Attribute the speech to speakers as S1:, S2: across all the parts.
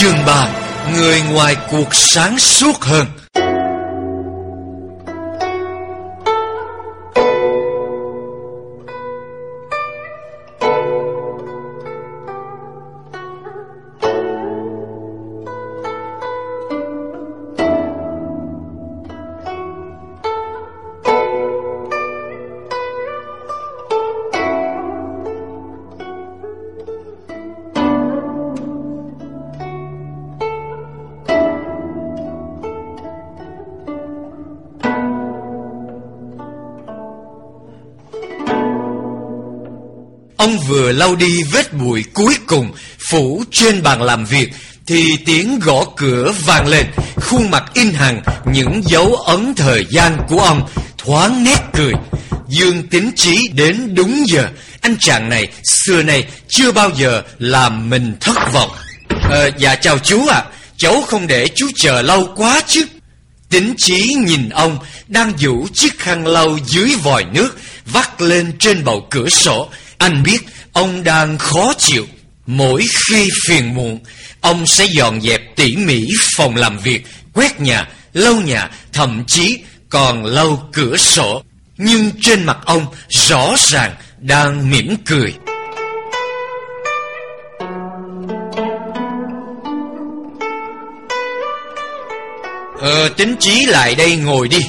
S1: chương 3 Người ngoài cuộc sáng suốt hơn. Ông vừa lau đi vết bụi cuối cùng phủ trên bàn làm việc thì tiếng gõ cửa vang lên, khuôn mặt in hằn những dấu ấn thời gian của ông thoáng nét cười. Dương tính trí đến đúng giờ, anh chàng này xưa nay chưa bao giờ làm mình thất vọng. Ờ, dạ chào chú ạ, cháu không để chú chờ lâu quá chứ. Tính trí nhìn ông đang vũ chiếc khăn lau dưới vòi nước vắt lên trên bầu cửa sổ. Anh biết ông đang khó chịu. Mỗi khi phiền muộn, ông sẽ dọn dẹp tỉ mỉ phòng làm việc, quét nhà, lau nhà, thậm chí còn lau cửa sổ. Nhưng trên mặt ông rõ ràng đang mỉm cười. Ờ, tính trí lại đây ngồi đi.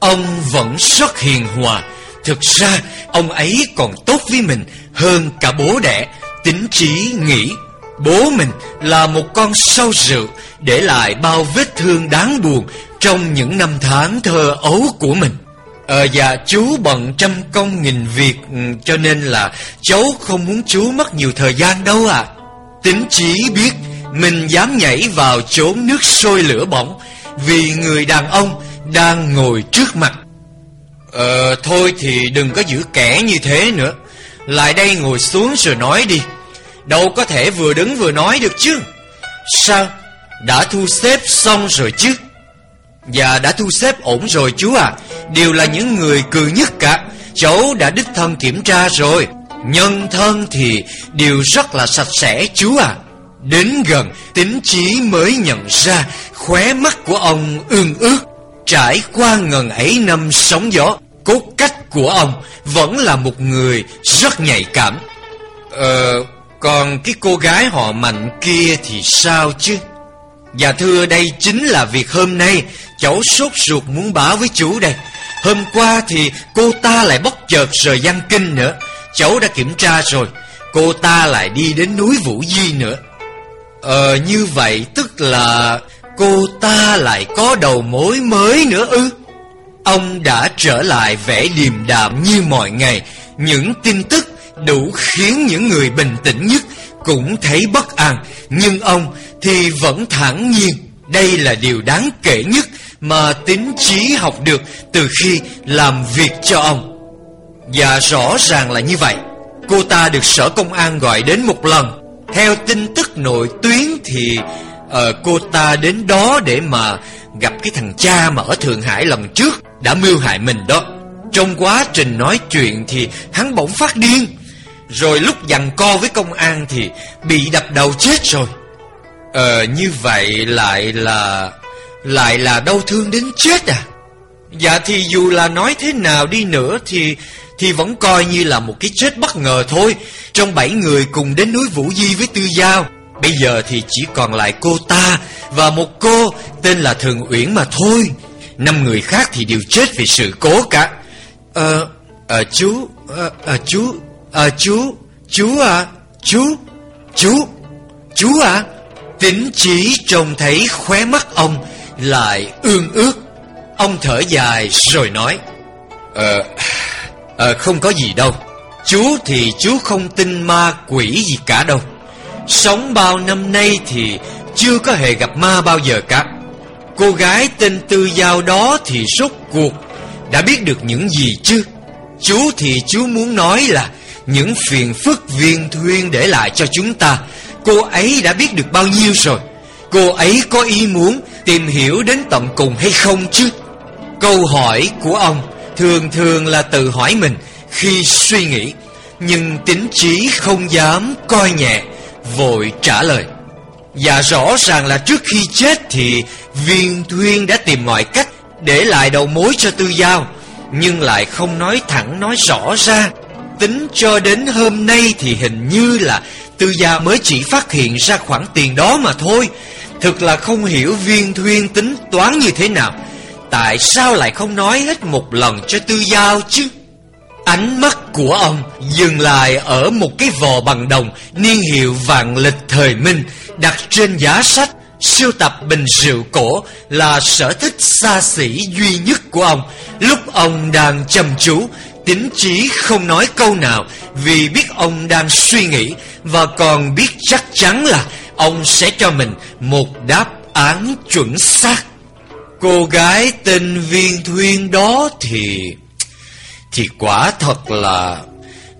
S1: Ông vẫn rất hiền hòa. Thực ra, ông ấy còn tốt với mình hơn cả bố đẻ. Tính trí nghĩ, bố mình là một con sâu rượu, để lại bao vết thương đáng buồn trong những năm tháng thơ ấu của mình. Ờ dạ chú bận trăm công nghìn việc ừ, Cho nên là cháu không muốn chú mất nhiều thời gian đâu à Tính trí biết mình dám nhảy vào chốn nước sôi lửa bỏng Vì người đàn ông đang ngồi trước mặt Ờ thôi thì đừng có giữ kẻ như thế nữa. Lại đây ngồi xuống rồi nói đi. Đâu có thể vừa đứng vừa nói được chứ. Sao? Đã thu xếp xong rồi chứ? Dạ đã thu xếp ổn rồi chú à Đều là những người cừ nhất cả. Cháu đã đích thân kiểm tra rồi. Nhân thân thì đều rất là sạch sẽ chú à Đến gần, tính trí mới nhận ra, Khóe mắt của ông ương ước. Trải qua ngần ấy năm sóng gió, Cốt cách của ông Vẫn là một người rất nhạy cảm. Ờ Còn cái cô gái họ mạnh kia thì sao chứ? Dạ thưa, đây chính là việc hôm nay Cháu sốt ruột muốn báo với chú đây. Hôm qua thì cô ta lại bóc chợt rời văn kinh nữa. Cháu đã kiểm tra rồi, Cô ta lại đi đến núi Vũ Di nữa. Ờ như vậy tức là Cô ta lại có đầu mối mới nữa ư Ông đã trở lại vẻ điềm đạm như mọi ngày Những tin tức đủ khiến những người bình tĩnh nhất Cũng thấy bất an Nhưng ông thì vẫn thản nhiên Đây là điều đáng kể nhất mà tính trí học được từ khi làm việc cho ông. Và rõ ràng là như vậy. Cô ta được sở công an gọi đến một lần. Theo tin tức nội tuyến thì Ờ, cô ta đến đó để mà gặp cái thằng cha mà ở Thượng Hải lần trước đã mưu hại mình đó. Trong quá trình nói chuyện thì hắn bỗng phát điên. Rồi lúc dằn co với công an thì bị đập đầu chết rồi. Ờ như vậy lại là lại là đau thương đến chết à Dạ thì dù là nói thế nào đi nữa Thì thì vẫn coi như là một cái chết bất ngờ thôi Trong bảy người cùng đến núi Vũ Di với Tư Giao Bây giờ thì chỉ còn lại cô ta Và một cô tên là Thường Uyển mà thôi. Năm người khác thì đều chết vì sự cố cả. Ờ, ờ chú, à, à, chú, à, chú, chú à, chú, chú, chú à. Tính trí trông thấy khóe mắt ông lại ương ước. Ông thở dài rồi nói Ờ, à, không có gì đâu. Chú thì chú không tin ma quỷ gì cả đâu. Sống bao năm nay thì chưa có hề gặp ma bao giờ cả. Cô gái tên Tư Giao đó thì rốt cuộc Đã biết được những gì chứ? Chú thì chú muốn nói là Những phiền phức viên thuyên để lại cho chúng ta, Cô ấy đã biết được bao nhiêu rồi. Cô ấy có ý muốn tìm hiểu đến tận cùng hay không chứ? Câu hỏi của ông thường thường là tự hỏi mình khi suy nghĩ, Nhưng tính trí không dám coi nhẹ Vội trả lời. Và rõ ràng là trước khi chết thì Viên Thuyên đã tìm mọi cách Để lại đầu mối cho Tư Giao, Nhưng lại không nói thẳng, nói rõ ra. Tính cho đến hôm nay thì hình như là Tư Giao mới chỉ phát hiện ra khoản tiền đó mà thôi. Thực là không hiểu Viên Thuyên tính toán như thế nào. Tại sao lại không nói hết một lần cho Tư Giao chứ? Ánh mắt của ông dừng lại ở một cái vò bằng đồng niên hiệu vạn lịch thời Minh đặt trên giá sách. Siêu tập bình rượu cổ là sở thích xa xỉ duy nhất của ông. Lúc ông đang chăm chú, tính trí không nói câu nào vì biết ông đang suy nghĩ và còn biết chắc chắn là ông sẽ cho mình một đáp án chuẩn xác. Cô gái tên Viên Thuyên đó thì... Thì quả thật là,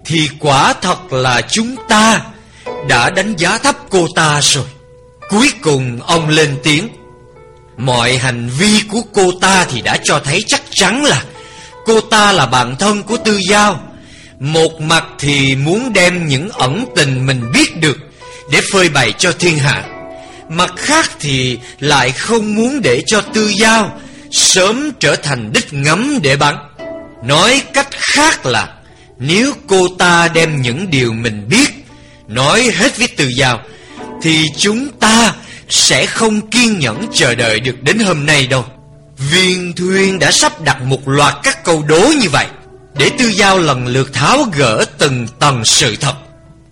S1: Thì quả thật là chúng ta Đã đánh giá thấp cô ta rồi. Cuối cùng ông lên tiếng, Mọi hành vi của cô ta thì đã cho thấy chắc chắn là Cô ta là bạn thân của Tư Giao. Một mặt thì muốn đem những ẩn tình mình biết được Để phơi bày cho thiên hạ. Mặt khác thì lại không muốn để cho Tư Giao Sớm trở thành đích ngắm để bắn Nói cách khác là, Nếu cô ta đem những điều mình biết, Nói hết với từ giao Thì chúng ta sẽ không kiên nhẫn chờ đợi được đến hôm nay đâu. Viên Thuyên đã sắp đặt một loạt các câu đố như vậy Để Tư Giao lần lượt tháo gỡ từng tầng sự thật.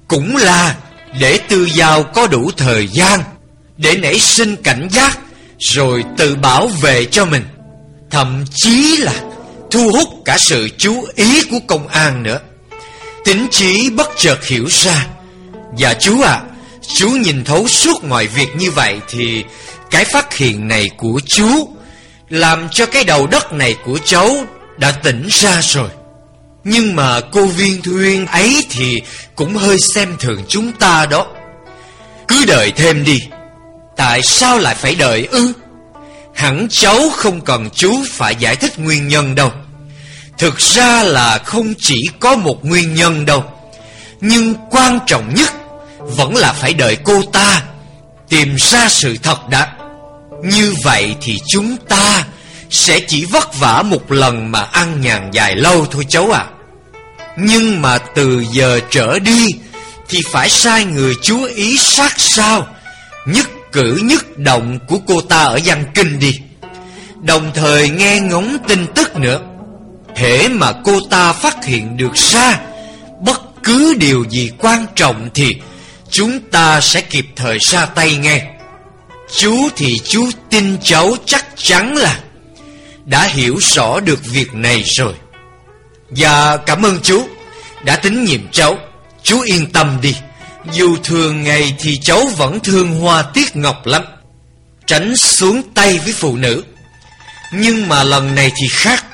S1: Cũng là để Tư Giao có đủ thời gian Để nảy sinh cảnh giác, Rồi tự bảo vệ cho mình. Thậm chí là thu hút cả sự chú ý của công an nữa. Tính trí bất chợt hiểu ra. Dạ chú ạ, à, chú nhìn thấu suốt mọi việc như vậy thì cái phát hiện này của chú làm cho cái đầu đất này của cháu đã tỉnh ra rồi. Nhưng mà cô viên thuyên ấy thì cũng hơi xem thường chúng ta đó. Cứ đợi thêm đi. Tại sao lại phải đợi ư? Hẳn cháu không cần chú phải giải thích nguyên nhân đâu. Thực ra là không chỉ có một nguyên nhân đâu. Nhưng quan trọng nhất Vẫn là phải đợi cô ta Tìm ra sự thật đã. Như vậy thì chúng ta Sẽ chỉ vất vả một lần mà ăn nhàn dài lâu thôi cháu ạ. Nhưng mà từ giờ trở đi Thì phải sai người chú ý sát sao, Nhất cử nhất động của cô ta ở văn kinh đi. Đồng thời nghe ngóng tin tức nữa. Hễ mà cô ta phát hiện được ra, Bất cứ điều gì quan trọng thì Chúng ta sẽ kịp thời ra tay nghe. Chú thì chú tin cháu chắc chắn là Đã hiểu rõ được việc này rồi. Và cảm ơn chú Đã tín nhiệm cháu. Chú yên tâm đi. Dù thường ngày thì cháu vẫn thương hoa tiết ngọc lắm. Tránh xuống tay với phụ nữ. Nhưng mà lần này thì khác.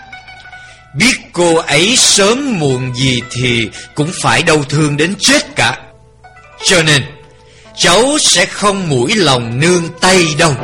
S1: Biết cô ấy sớm muộn gì thì cũng phải đau thương đến chết cả. Cho nên, cháu sẽ không mũi lòng nương tay đâu.